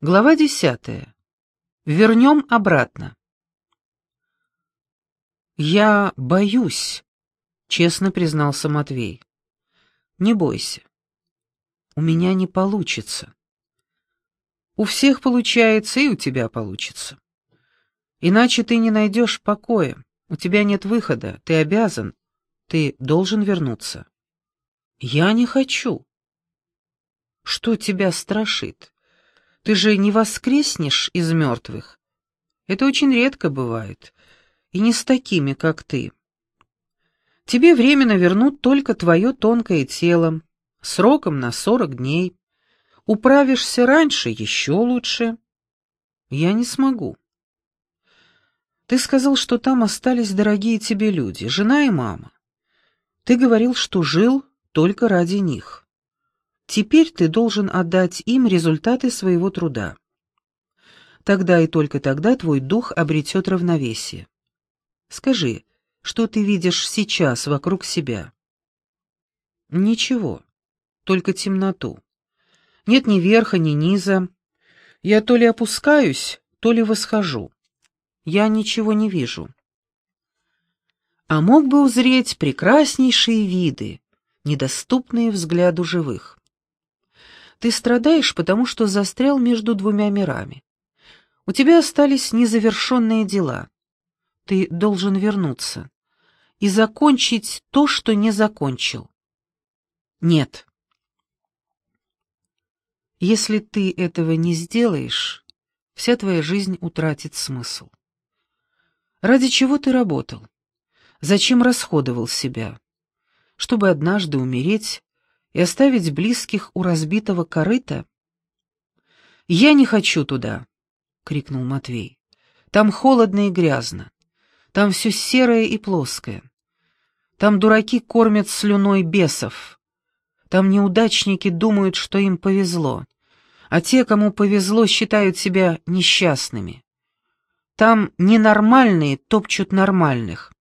Глава десятая. Вернем обратно. «Я боюсь», — честно признался Матвей. «Не бойся. У меня не получится. У всех получается, и у тебя получится. Иначе ты не найдешь покоя, у тебя нет выхода, ты обязан, ты должен вернуться». «Я не хочу». «Что тебя страшит?» Ты же не воскреснешь из мертвых. Это очень редко бывает. И не с такими, как ты. Тебе временно вернут только твое тонкое тело, сроком на сорок дней. Управишься раньше, еще лучше. Я не смогу. Ты сказал, что там остались дорогие тебе люди, жена и мама. Ты говорил, что жил только ради них. Теперь ты должен отдать им результаты своего труда. Тогда и только тогда твой дух обретет равновесие. Скажи, что ты видишь сейчас вокруг себя? Ничего, только темноту. Нет ни верха, ни низа. Я то ли опускаюсь, то ли восхожу. Я ничего не вижу. А мог бы узреть прекраснейшие виды, недоступные взгляду живых. Ты страдаешь, потому что застрял между двумя мирами. У тебя остались незавершенные дела. Ты должен вернуться и закончить то, что не закончил. Нет. Если ты этого не сделаешь, вся твоя жизнь утратит смысл. Ради чего ты работал? Зачем расходовал себя? Чтобы однажды умереть и оставить близких у разбитого корыта? «Я не хочу туда!» — крикнул Матвей. «Там холодно и грязно. Там все серое и плоское. Там дураки кормят слюной бесов. Там неудачники думают, что им повезло, а те, кому повезло, считают себя несчастными. Там ненормальные топчут нормальных.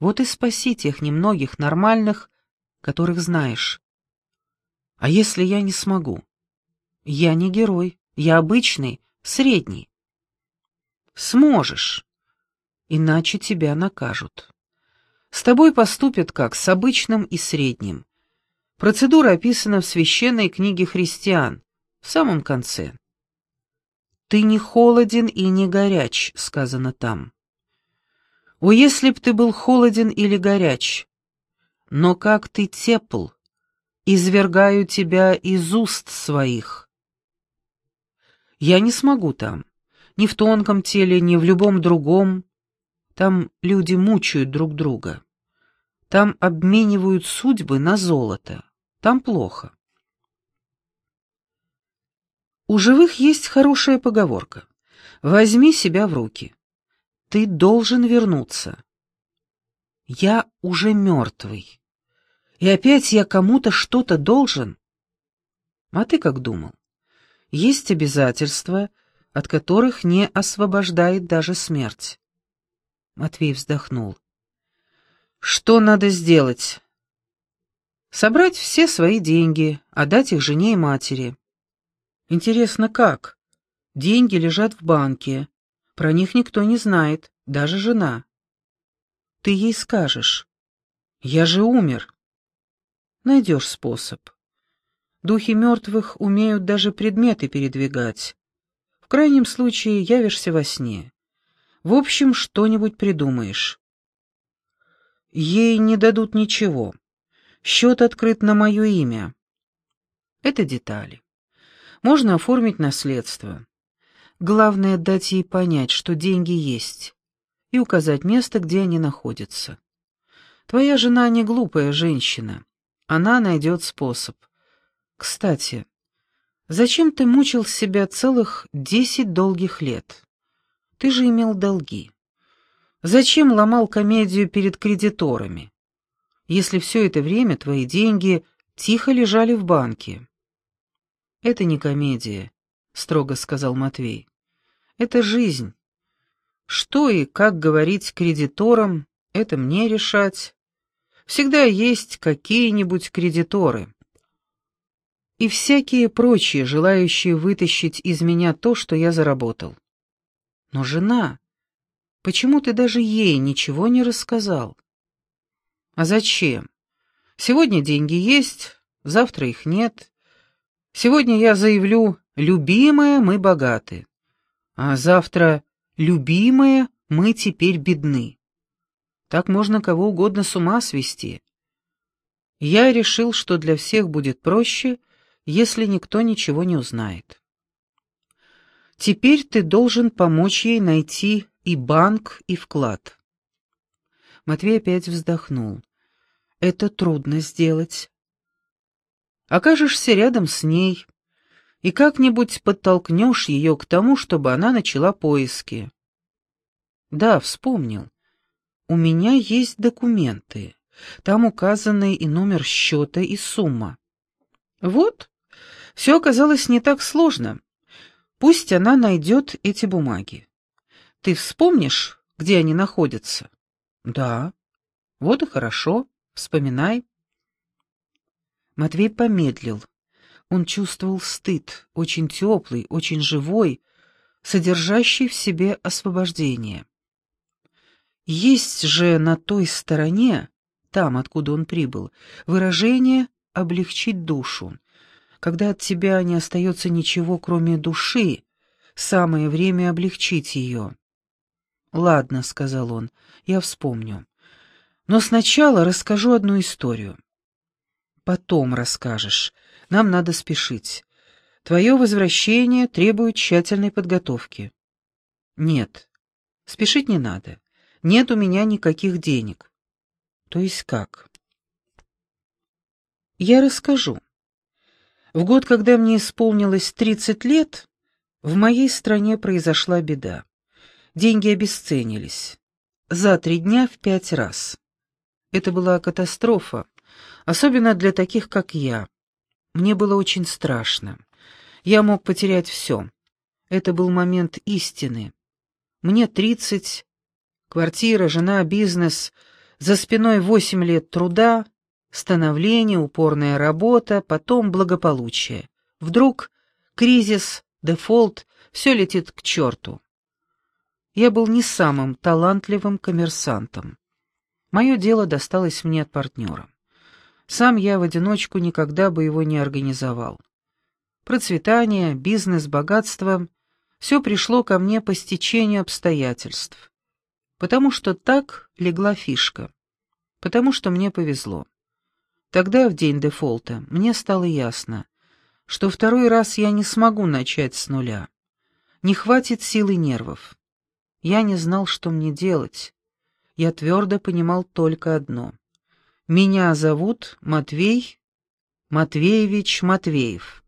Вот и спаси тех немногих нормальных, которых знаешь. А если я не смогу? Я не герой, я обычный, средний. Сможешь, иначе тебя накажут. С тобой поступят как с обычным и средним. Процедура описана в священной книге христиан, в самом конце. «Ты не холоден и не горяч», — сказано там. «О, если б ты был холоден или горяч, но как ты тепл, извергаю тебя из уст своих. Я не смогу там, ни в тонком теле, ни в любом другом. Там люди мучают друг друга. Там обменивают судьбы на золото. Там плохо. У живых есть хорошая поговорка. Возьми себя в руки. Ты должен вернуться. Я уже мертвый. И опять я кому-то что-то должен. А ты как думал? Есть обязательства, от которых не освобождает даже смерть. Матвей вздохнул. Что надо сделать? Собрать все свои деньги, отдать их жене и матери. Интересно, как? Деньги лежат в банке. Про них никто не знает, даже жена. Ты ей скажешь. Я же умер. Найдешь способ. Духи мертвых умеют даже предметы передвигать. В крайнем случае явишься во сне. В общем, что-нибудь придумаешь. Ей не дадут ничего. Счет открыт на мое имя. Это детали. Можно оформить наследство. Главное — дать ей понять, что деньги есть и указать место, где они находятся. Твоя жена не глупая женщина. Она найдет способ. Кстати, зачем ты мучил себя целых десять долгих лет? Ты же имел долги. Зачем ломал комедию перед кредиторами? Если все это время твои деньги тихо лежали в банке. «Это не комедия», — строго сказал Матвей. «Это жизнь. Что и как говорить кредиторам, это мне решать. Всегда есть какие-нибудь кредиторы. и всякие прочие, желающие вытащить из меня то, что я заработал. Но жена, почему ты даже ей ничего не рассказал? А зачем? Сегодня деньги есть, завтра их нет. Сегодня я заявлю «любимая, мы богаты», а завтра «любимая, мы теперь бедны». Так можно кого угодно с ума свести. Я решил, что для всех будет проще, если никто ничего не узнает. Теперь ты должен помочь ей найти и банк, и вклад. Матвей опять вздохнул. Это трудно сделать. Окажешься рядом с ней и как-нибудь подтолкнешь ее к тому, чтобы она начала поиски. Да, вспомнил. У меня есть документы. Там указаны и номер счета, и сумма. Вот, все оказалось не так сложно. Пусть она найдет эти бумаги. Ты вспомнишь, где они находятся? Да. Вот и хорошо. Вспоминай. Матвей помедлил. Он чувствовал стыд, очень теплый, очень живой, содержащий в себе освобождение. Есть же на той стороне там, откуда он прибыл, выражение «облегчить душу». Когда от тебя не остается ничего, кроме души, самое время облегчить ее. «Ладно», — сказал он, — «я вспомню. Но сначала расскажу одну историю». «Потом расскажешь. Нам надо спешить. Твое возвращение требует тщательной подготовки». «Нет, спешить не надо. Нет у меня никаких денег. То есть как? Я расскажу. В год, когда мне исполнилось 30 лет, в моей стране произошла беда. Деньги обесценились. За три дня в пять раз. Это была катастрофа, особенно для таких, как я. Мне было очень страшно. Я мог потерять все. Это был момент истины. Мне тридцать, квартира, жена, бизнес — за спиной восемь лет труда, становление, упорная работа, потом благополучие. Вдруг кризис, дефолт, все летит к черту. Я был не самым талантливым коммерсантом. Мое дело досталось мне от партнера. Сам я в одиночку никогда бы его не организовал. Процветание, бизнес, богатство — все пришло ко мне по стечению обстоятельств потому что так легла фишка, потому что мне повезло. Тогда, в день дефолта, мне стало ясно, что второй раз я не смогу начать с нуля. Не хватит сил и нервов. Я не знал, что мне делать. Я твердо понимал только одно. Меня зовут Матвей Матвеевич Матвеев.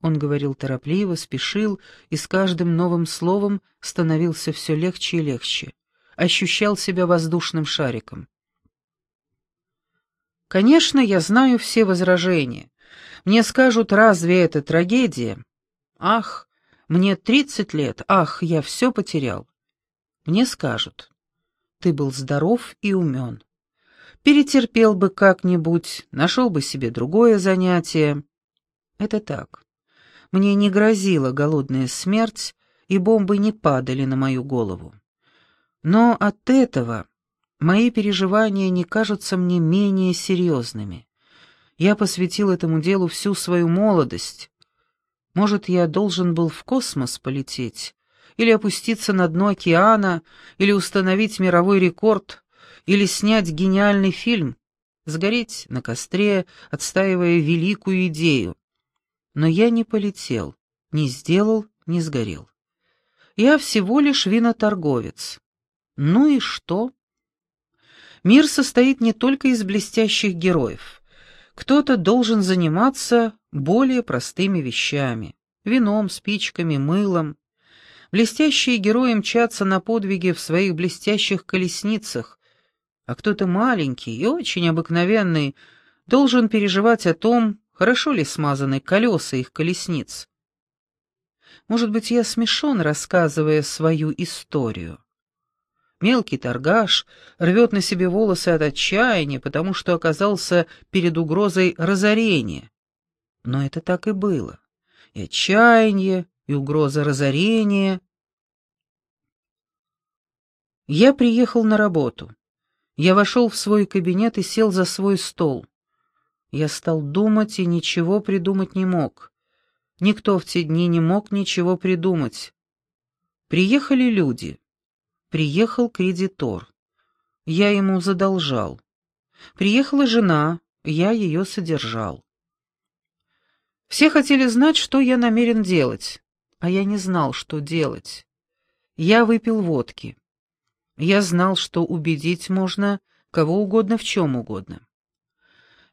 Он говорил торопливо, спешил, и с каждым новым словом становился все легче и легче. Ощущал себя воздушным шариком. Конечно, я знаю все возражения. Мне скажут, разве это трагедия? Ах, мне тридцать лет, ах, я все потерял. Мне скажут, ты был здоров и умен. Перетерпел бы как-нибудь, нашел бы себе другое занятие. Это так. Мне не грозила голодная смерть, и бомбы не падали на мою голову. Но от этого мои переживания не кажутся мне менее серьезными. Я посвятил этому делу всю свою молодость. Может, я должен был в космос полететь, или опуститься на дно океана, или установить мировой рекорд, или снять гениальный фильм, сгореть на костре, отстаивая великую идею. Но я не полетел, не сделал, не сгорел. Я всего лишь виноторговец. Ну и что? Мир состоит не только из блестящих героев. Кто-то должен заниматься более простыми вещами. Вином, спичками, мылом. Блестящие герои мчатся на подвиги в своих блестящих колесницах, а кто-то маленький и очень обыкновенный должен переживать о том, Хорошо ли смазаны колеса их колесниц? Может быть, я смешон, рассказывая свою историю. Мелкий торгаш рвет на себе волосы от отчаяния, потому что оказался перед угрозой разорения. Но это так и было. И отчаяние, и угроза разорения. Я приехал на работу. Я вошел в свой кабинет и сел за свой стол. Я стал думать и ничего придумать не мог. Никто в те дни не мог ничего придумать. Приехали люди. Приехал кредитор. Я ему задолжал. Приехала жена, я ее содержал. Все хотели знать, что я намерен делать, а я не знал, что делать. Я выпил водки. Я знал, что убедить можно кого угодно в чем угодно.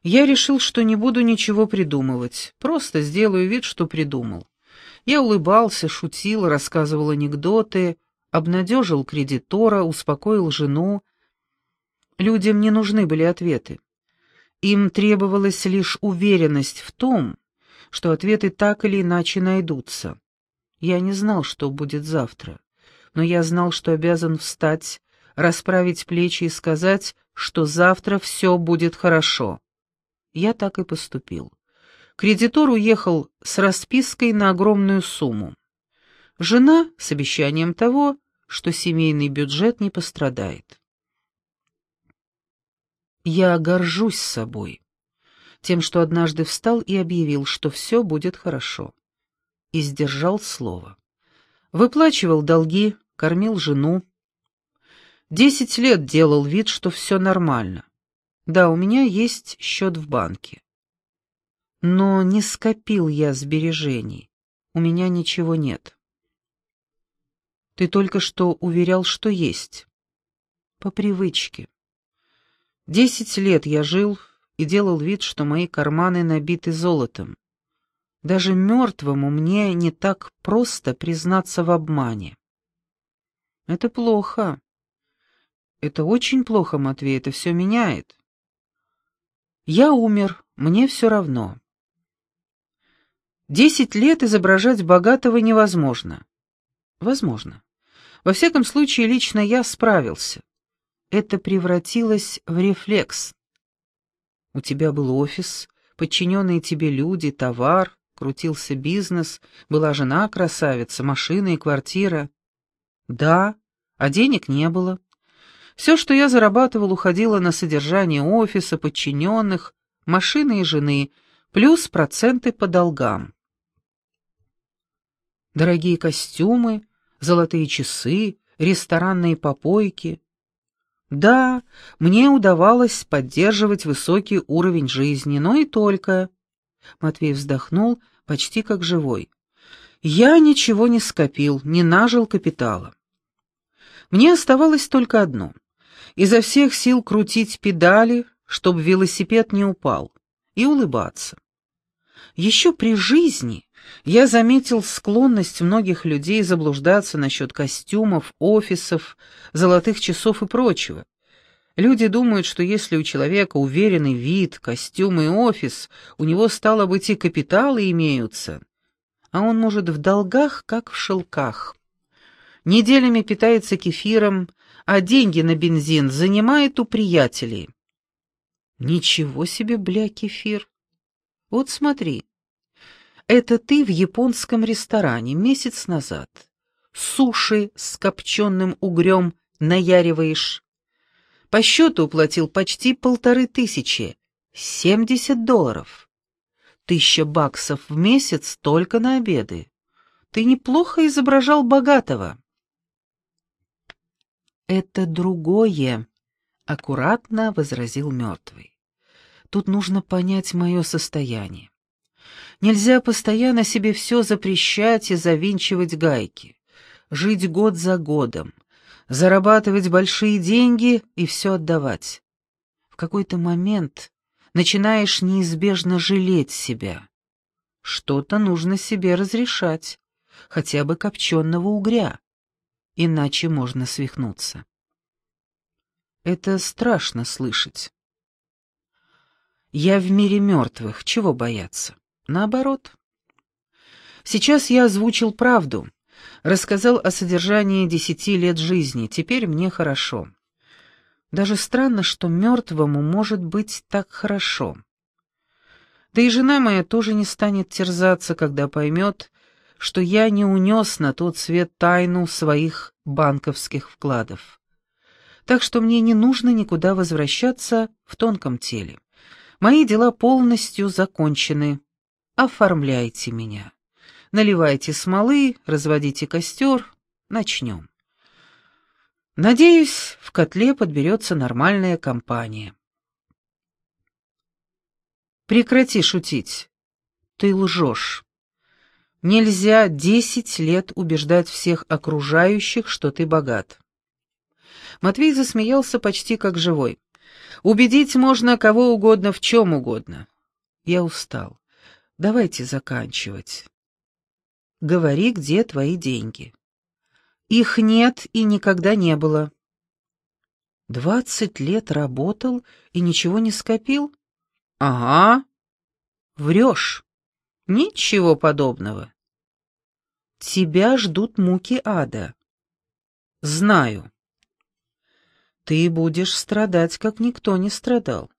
Я решил, что не буду ничего придумывать, просто сделаю вид, что придумал. Я улыбался, шутил, рассказывал анекдоты, обнадежил кредитора, успокоил жену. Людям не нужны были ответы. Им требовалась лишь уверенность в том, что ответы так или иначе найдутся. Я не знал, что будет завтра, но я знал, что обязан встать, расправить плечи и сказать, что завтра все будет хорошо. Я так и поступил. Кредитор уехал с распиской на огромную сумму. Жена с обещанием того, что семейный бюджет не пострадает. Я горжусь собой, тем, что однажды встал и объявил, что все будет хорошо. И сдержал слово. Выплачивал долги, кормил жену. Десять лет делал вид, что все нормально. Да, у меня есть счет в банке. Но не скопил я сбережений. У меня ничего нет. Ты только что уверял, что есть. По привычке. Десять лет я жил и делал вид, что мои карманы набиты золотом. Даже мертвому мне не так просто признаться в обмане. Это плохо. Это очень плохо, Матвей, это все меняет. Я умер, мне все равно. Десять лет изображать богатого невозможно. Возможно. Во всяком случае, лично я справился. Это превратилось в рефлекс. У тебя был офис, подчиненные тебе люди, товар, крутился бизнес, была жена красавица, машина и квартира. Да, а денег не было. Все, что я зарабатывал, уходило на содержание офиса, подчиненных, машины и жены, плюс проценты по долгам. Дорогие костюмы, золотые часы, ресторанные попойки. Да, мне удавалось поддерживать высокий уровень жизни, но и только. Матвей вздохнул, почти как живой. Я ничего не скопил, не нажил капитала. Мне оставалось только одно изо всех сил крутить педали, чтобы велосипед не упал, и улыбаться. Еще при жизни я заметил склонность многих людей заблуждаться насчет костюмов, офисов, золотых часов и прочего. Люди думают, что если у человека уверенный вид, костюм и офис, у него, стало быть, и капиталы имеются, а он может в долгах, как в шелках. Неделями питается кефиром, а деньги на бензин занимает у приятелей. Ничего себе, бля, кефир. Вот смотри. Это ты в японском ресторане месяц назад. Суши с копченым угрем наяриваешь. По счету уплатил почти полторы тысячи. Семьдесят долларов. Тысяча баксов в месяц только на обеды. Ты неплохо изображал богатого. «Это другое», — аккуратно возразил мертвый. «Тут нужно понять мое состояние. Нельзя постоянно себе все запрещать и завинчивать гайки, жить год за годом, зарабатывать большие деньги и все отдавать. В какой-то момент начинаешь неизбежно жалеть себя. Что-то нужно себе разрешать, хотя бы копченого угря иначе можно свихнуться. Это страшно слышать. Я в мире мертвых, чего бояться? Наоборот. Сейчас я озвучил правду, рассказал о содержании десяти лет жизни, теперь мне хорошо. Даже странно, что мертвому может быть так хорошо. Да и жена моя тоже не станет терзаться, когда поймет, что я не унес на тот свет тайну своих банковских вкладов. Так что мне не нужно никуда возвращаться в тонком теле. Мои дела полностью закончены. Оформляйте меня. Наливайте смолы, разводите костер. Начнем. Надеюсь, в котле подберется нормальная компания. Прекрати шутить. Ты лжешь. Нельзя десять лет убеждать всех окружающих, что ты богат. Матвей засмеялся почти как живой. Убедить можно кого угодно в чем угодно. Я устал. Давайте заканчивать. Говори, где твои деньги. Их нет и никогда не было. Двадцать лет работал и ничего не скопил? Ага. Врешь. Ничего подобного. Тебя ждут муки ада. Знаю. Ты будешь страдать, как никто не страдал.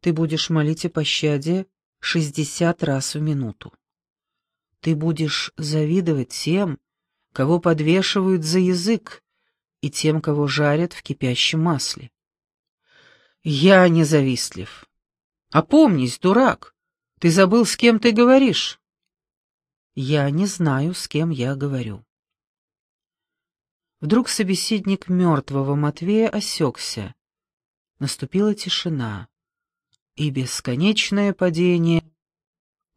Ты будешь молить о пощаде шестьдесят раз в минуту. Ты будешь завидовать тем, кого подвешивают за язык, и тем, кого жарят в кипящем масле. Я независтлив. Опомнись, дурак, ты забыл, с кем ты говоришь. Я не знаю, с кем я говорю. Вдруг собеседник мертвого Матвея осекся. Наступила тишина, и бесконечное падение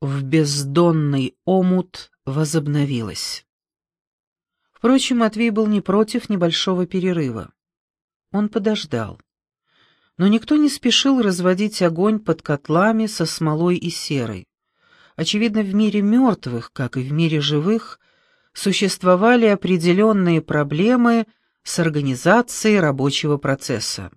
в бездонный омут возобновилось. Впрочем, Матвей был не против небольшого перерыва. Он подождал. Но никто не спешил разводить огонь под котлами со смолой и серой. Очевидно, в мире мертвых, как и в мире живых, существовали определенные проблемы с организацией рабочего процесса.